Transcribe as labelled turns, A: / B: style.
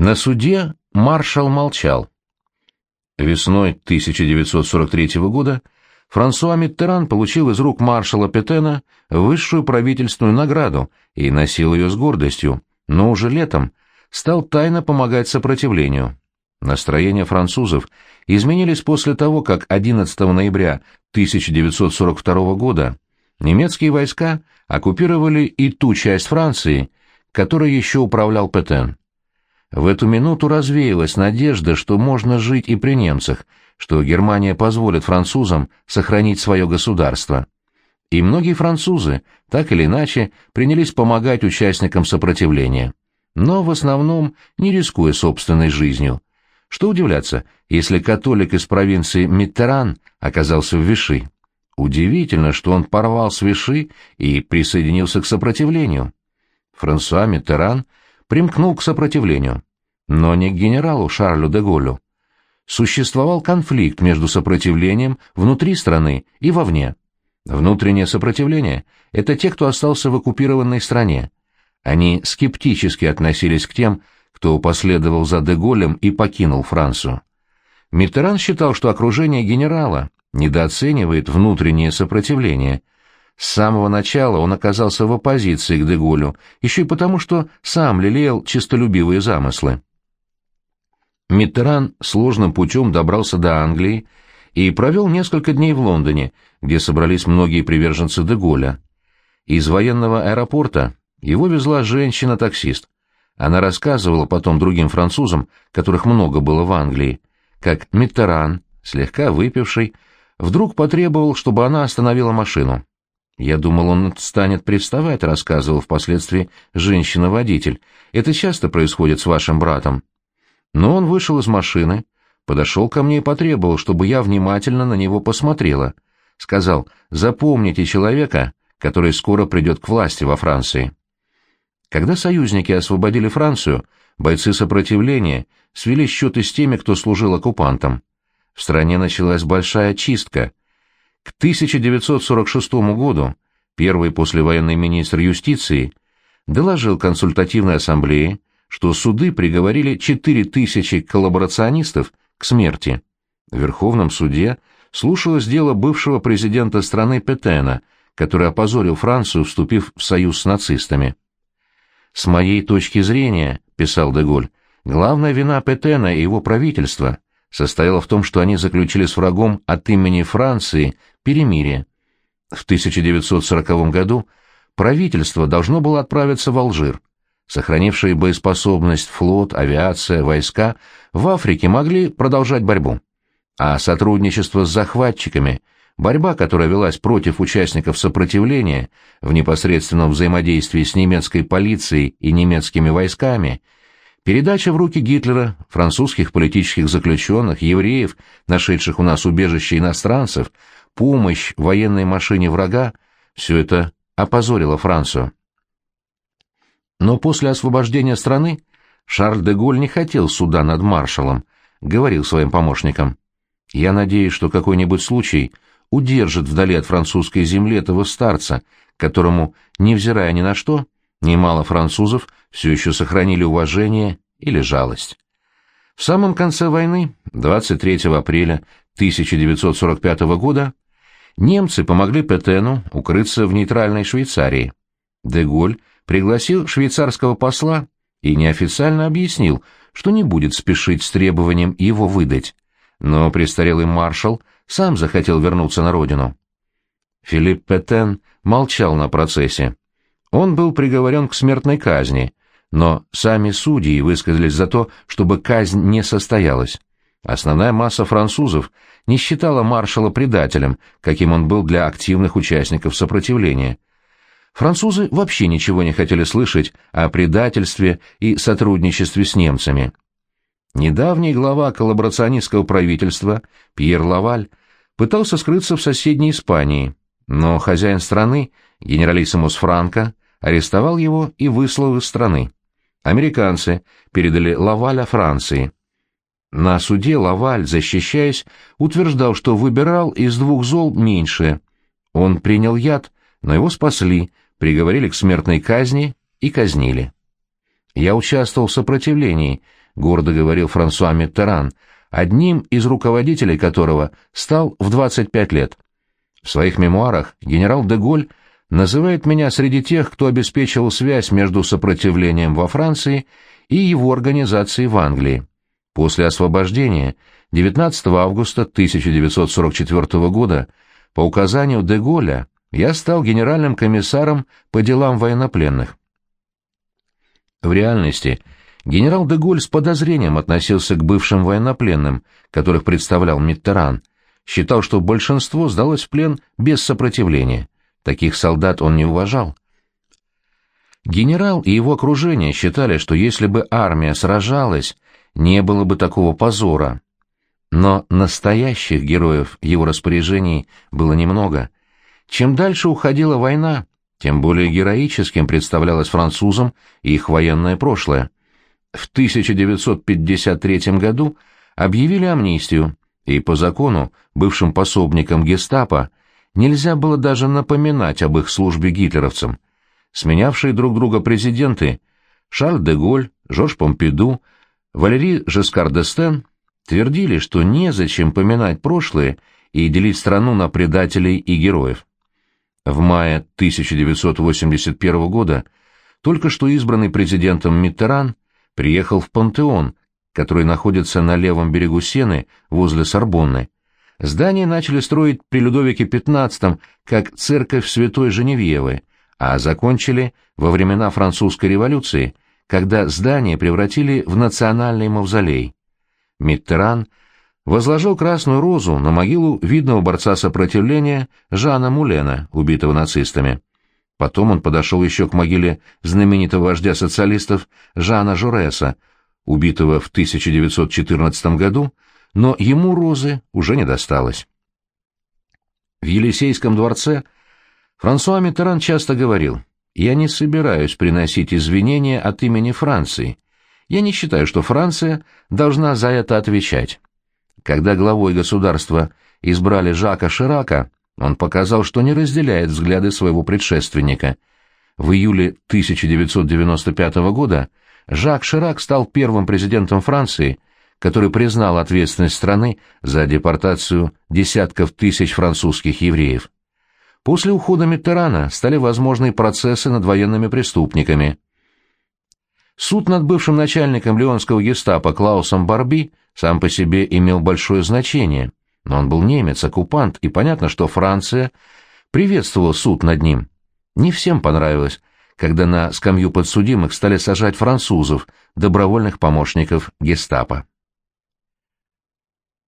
A: На суде маршал молчал. Весной 1943 года Франсуа Миттеран получил из рук маршала Петена высшую правительственную награду и носил ее с гордостью, но уже летом стал тайно помогать сопротивлению. Настроения французов изменились после того, как 11 ноября 1942 года немецкие войска оккупировали и ту часть Франции, которой еще управлял Петен. В эту минуту развеялась надежда, что можно жить и при немцах, что Германия позволит французам сохранить свое государство. И многие французы, так или иначе, принялись помогать участникам сопротивления. Но в основном не рискуя собственной жизнью. Что удивляться, если католик из провинции Миттеран оказался в Виши. Удивительно, что он порвал с Виши и присоединился к сопротивлению. Франсуа Миттеран примкнул к сопротивлению, но не к генералу Шарлю де Голлю существовал конфликт между сопротивлением внутри страны и вовне. Внутреннее сопротивление – это те, кто остался в оккупированной стране. Они скептически относились к тем, кто последовал за Деголем и покинул Францию. Миттеран считал, что окружение генерала недооценивает внутреннее сопротивление. С самого начала он оказался в оппозиции к Деголю, еще и потому, что сам лелеял честолюбивые замыслы. Миттеран сложным путем добрался до Англии и провел несколько дней в Лондоне, где собрались многие приверженцы Деголя. Из военного аэропорта его везла женщина-таксист. Она рассказывала потом другим французам, которых много было в Англии, как Миттеран, слегка выпивший, вдруг потребовал, чтобы она остановила машину. «Я думал, он станет приставать», — рассказывал впоследствии женщина-водитель. «Это часто происходит с вашим братом». Но он вышел из машины, подошел ко мне и потребовал, чтобы я внимательно на него посмотрела. Сказал, запомните человека, который скоро придет к власти во Франции. Когда союзники освободили Францию, бойцы сопротивления свели счеты с теми, кто служил оккупантам. В стране началась большая чистка. К 1946 году первый послевоенный министр юстиции доложил консультативной ассамблее, что суды приговорили 4000 коллаборационистов к смерти. В Верховном суде слушалось дело бывшего президента страны Петена, который опозорил Францию, вступив в союз с нацистами. «С моей точки зрения», — писал Деголь, — «главная вина Петена и его правительства состояла в том, что они заключили с врагом от имени Франции перемирие. В 1940 году правительство должно было отправиться в Алжир, сохранившие боеспособность флот, авиация, войска, в Африке могли продолжать борьбу. А сотрудничество с захватчиками, борьба, которая велась против участников сопротивления в непосредственном взаимодействии с немецкой полицией и немецкими войсками, передача в руки Гитлера французских политических заключенных, евреев, нашедших у нас убежище иностранцев, помощь военной машине врага – все это опозорило Францию. Но после освобождения страны Шарль де Голь не хотел суда над маршалом, говорил своим помощникам. «Я надеюсь, что какой-нибудь случай удержит вдали от французской земли этого старца, которому, невзирая ни на что, немало французов все еще сохранили уважение или жалость». В самом конце войны, 23 апреля 1945 года, немцы помогли Петену укрыться в нейтральной Швейцарии. Деголь пригласил швейцарского посла и неофициально объяснил, что не будет спешить с требованием его выдать. Но престарелый маршал сам захотел вернуться на родину. Филипп Петен молчал на процессе. Он был приговорен к смертной казни, но сами судьи высказались за то, чтобы казнь не состоялась. Основная масса французов не считала маршала предателем, каким он был для активных участников сопротивления. Французы вообще ничего не хотели слышать о предательстве и сотрудничестве с немцами. Недавний глава коллаборационистского правительства Пьер Лаваль пытался скрыться в соседней Испании, но хозяин страны, генералиссимус Франко, арестовал его и выслал из страны. Американцы передали Лаваля Франции. На суде Лаваль, защищаясь, утверждал, что выбирал из двух зол меньшее. Он принял яд, но его спасли, приговорили к смертной казни и казнили. Я участвовал в сопротивлении, гордо говорил Франсуа Миттеран, одним из руководителей которого стал в 25 лет. В своих мемуарах генерал де Голь называет меня среди тех, кто обеспечивал связь между сопротивлением во Франции и его организацией в Англии. После освобождения 19 августа 1944 года по указанию де Голля я стал генеральным комиссаром по делам военнопленных. В реальности генерал де Голь с подозрением относился к бывшим военнопленным, которых представлял Миттеран, считал, что большинство сдалось в плен без сопротивления. Таких солдат он не уважал. Генерал и его окружение считали, что если бы армия сражалась, не было бы такого позора. Но настоящих героев его распоряжений было немного. Чем дальше уходила война, тем более героическим представлялось французам их военное прошлое. В 1953 году объявили амнистию, и по закону бывшим пособникам гестапо нельзя было даже напоминать об их службе гитлеровцам. Сменявшие друг друга президенты Шарль де Голь, Жорж Помпиду, Валерий Жескар д'Эстен твердили, что незачем поминать прошлое и делить страну на предателей и героев. В мае 1981 года только что избранный президентом Миттеран приехал в Пантеон, который находится на левом берегу Сены возле Сорбонны. Здание начали строить при Людовике XV как церковь Святой Женевьевы, а закончили во времена французской революции, когда здание превратили в национальный мавзолей. Миттеран возложил красную розу на могилу видного борца сопротивления Жана Мулена, убитого нацистами. Потом он подошел еще к могиле знаменитого вождя социалистов Жана Жореса, убитого в 1914 году, но ему розы уже не досталось. В Елисейском дворце Франсуа Миттеран часто говорил, «Я не собираюсь приносить извинения от имени Франции. Я не считаю, что Франция должна за это отвечать. Когда главой государства избрали Жака Ширака, он показал, что не разделяет взгляды своего предшественника. В июле 1995 года Жак Ширак стал первым президентом Франции, который признал ответственность страны за депортацию десятков тысяч французских евреев. После ухода Миттерана стали возможны процессы над военными преступниками. Суд над бывшим начальником леонского гестапо Клаусом Барби сам по себе имел большое значение, но он был немец, оккупант, и понятно, что Франция приветствовала суд над ним. Не всем понравилось, когда на скамью подсудимых стали сажать французов, добровольных помощников гестапо.